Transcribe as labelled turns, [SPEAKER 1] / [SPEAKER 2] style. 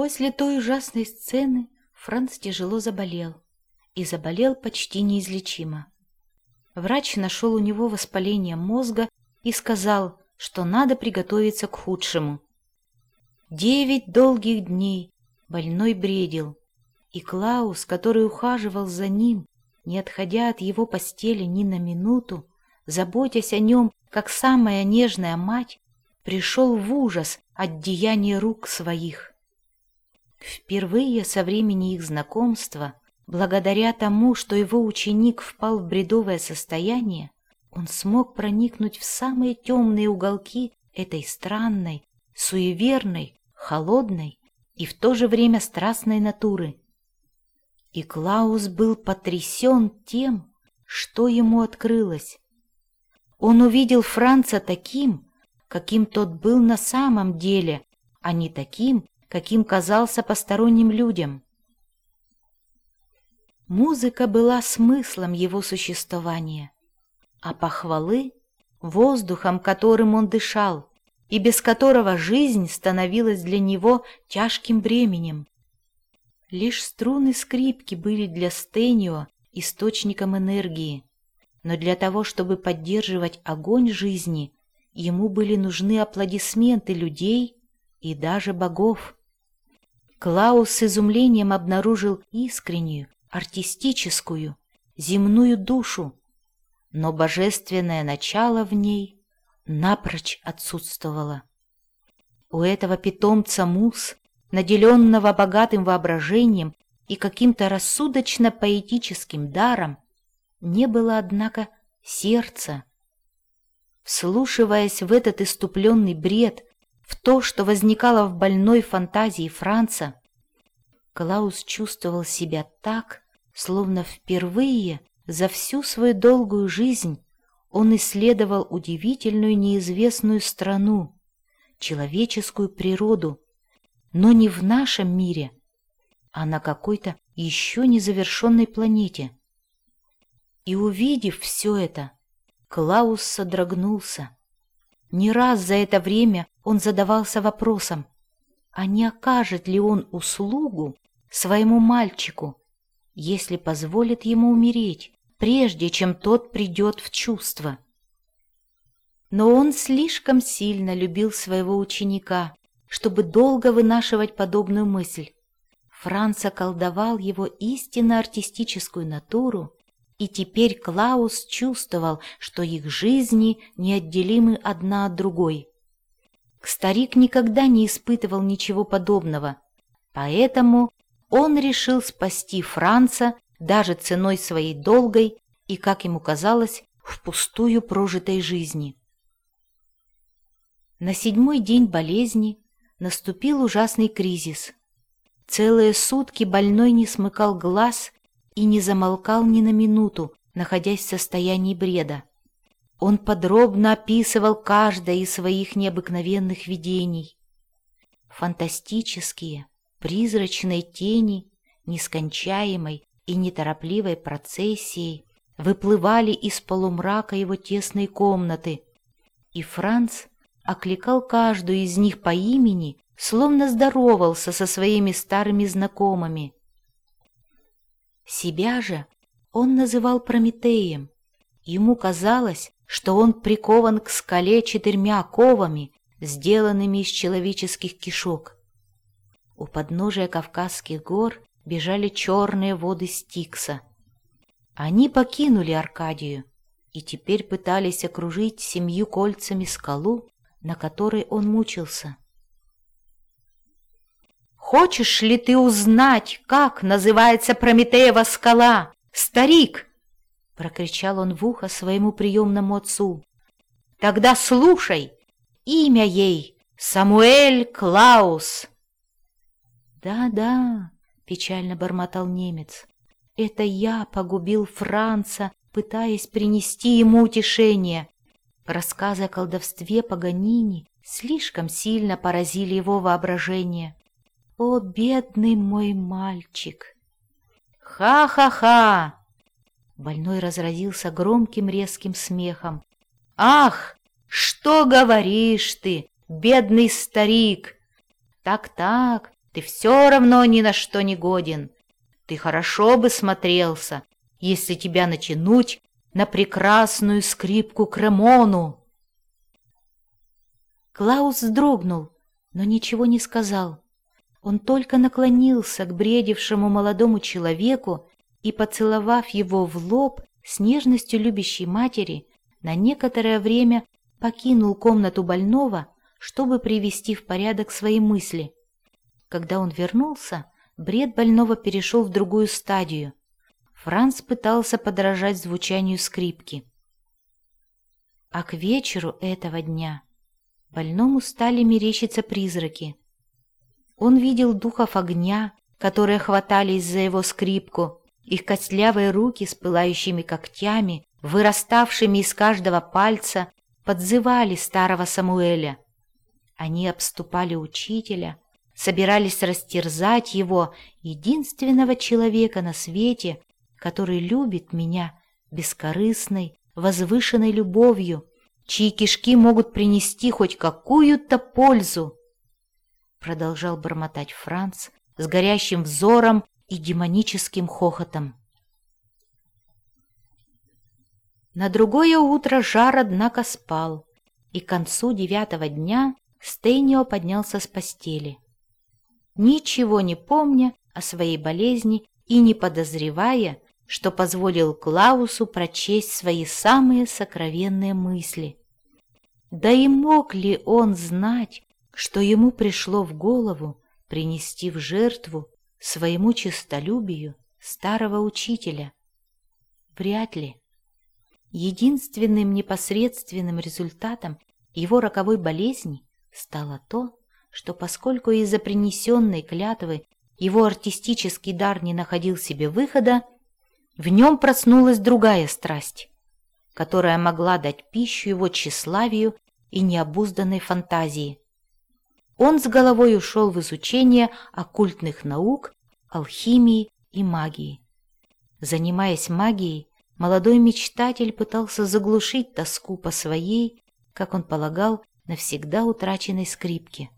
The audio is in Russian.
[SPEAKER 1] После той ужасной сцены Франц тяжело заболел. И заболел почти неизлечимо. Врач нашел у него воспаление мозга и сказал, что надо приготовиться к худшему. Девять долгих дней больной бредил, и Клаус, который ухаживал за ним, не отходя от его постели ни на минуту, заботясь о нем, как самая нежная мать, пришел в ужас от деяния рук своих. Впервые со времени их знакомства, благодаря тому, что его ученик впал в бредовое состояние, он смог проникнуть в самые темные уголки этой странной, суеверной, холодной и в то же время страстной натуры. И Клаус был потрясен тем, что ему открылось. Он увидел Франца таким, каким тот был на самом деле, а не таким, каким казался посторонним людям. Музыка была смыслом его существования, а похвалы — воздухом, которым он дышал, и без которого жизнь становилась для него тяжким бременем. Лишь струны скрипки были для Стенио источником энергии, но для того, чтобы поддерживать огонь жизни, ему были нужны аплодисменты людей и даже богов. Клаус с изумлением обнаружил искреннюю, артистическую, земную душу, но божественное начало в ней напрочь отсутствовало. У этого питомца мус наделенного богатым воображением и каким-то рассудочно-поэтическим даром, не было, однако, сердца. Вслушиваясь в этот иступленный бред, в то, что возникало в больной фантазии Франца, Клаус чувствовал себя так, словно впервые за всю свою долгую жизнь он исследовал удивительную неизвестную страну, человеческую природу, но не в нашем мире, а на какой-то еще незавершенной планете. И увидев все это, Клаус содрогнулся. Не раз за это время он задавался вопросом, а не окажет ли он услугу своему мальчику, если позволит ему умереть, прежде чем тот придет в чувство. Но он слишком сильно любил своего ученика, чтобы долго вынашивать подобную мысль. Франц околдовал его истинно артистическую натуру, и теперь Клаус чувствовал, что их жизни неотделимы одна от другой. Старик никогда не испытывал ничего подобного, поэтому он решил спасти Франца даже ценой своей долгой и, как ему казалось, впустую прожитой жизни. На седьмой день болезни наступил ужасный кризис. Целые сутки больной не смыкал глаз и не замолкал ни на минуту, находясь в состоянии бреда. Он подробно описывал каждое из своих необыкновенных видений. Фантастические, призрачные тени нескончаемой и неторопливой процессией выплывали из полумрака его тесной комнаты, и Франц окликал каждую из них по имени, словно здоровался со своими старыми знакомыми. Себя же он называл Прометеем. Ему казалось, что он прикован к скале четырьмя оковами, сделанными из человеческих кишок. У подножия Кавказских гор бежали черные воды Стикса. Они покинули Аркадию и теперь пытались окружить семью кольцами скалу, на которой он мучился. «Хочешь ли ты узнать, как называется Прометеева скала, старик?» — прокричал он в ухо своему приемному отцу. «Тогда слушай, имя ей — Самуэль Клаус». «Да-да», — печально бормотал немец, — «это я погубил Франца, пытаясь принести ему утешение, Рассказы о колдовстве Паганини слишком сильно поразили его воображение. «О, бедный мой мальчик!» «Ха-ха-ха!» Больной разразился громким резким смехом. «Ах, что говоришь ты, бедный старик! Так-так, Ты все равно ни на что не годен. Ты хорошо бы смотрелся, если тебя натянуть на прекрасную скрипку Кремону.
[SPEAKER 2] Клаус вздрогнул, но ничего не сказал. Он только наклонился к бредившему молодому человеку и, поцеловав его в лоб с нежностью любящей матери, на некоторое время покинул комнату больного, чтобы привести в порядок свои мысли. Когда он вернулся, бред больного перешел в другую стадию. Франц пытался подражать звучанию скрипки. А к вечеру этого дня больному стали мерещиться призраки. Он видел духов огня, которые хватались за его скрипку, их костлявые руки с пылающими когтями, выраставшими из каждого пальца, подзывали старого Самуэля. Они обступали учителя, собирались растерзать его, единственного человека на свете, который любит меня бескорыстной, возвышенной любовью, чьи кишки могут принести хоть какую-то пользу. Продолжал бормотать Франц с горящим взором и демоническим хохотом. На другое утро Жар, однако, спал, и к концу девятого дня Стейнио поднялся с постели. Ничего не помня о своей болезни и не подозревая, что позволил Клаусу прочесть свои самые сокровенные мысли. Да и мог ли он знать, что ему пришло в голову принести в жертву своему честолюбию старого учителя? Вряд ли. Единственным непосредственным результатом его роковой болезни стало то, что поскольку из-за принесенной клятвы его артистический дар не находил себе выхода, в нем проснулась другая страсть, которая могла дать пищу его тщеславию и необузданной фантазии. Он с головой ушел в изучение оккультных наук, алхимии и магии. Занимаясь магией, молодой мечтатель пытался заглушить тоску по своей, как он полагал, навсегда утраченной скрипке.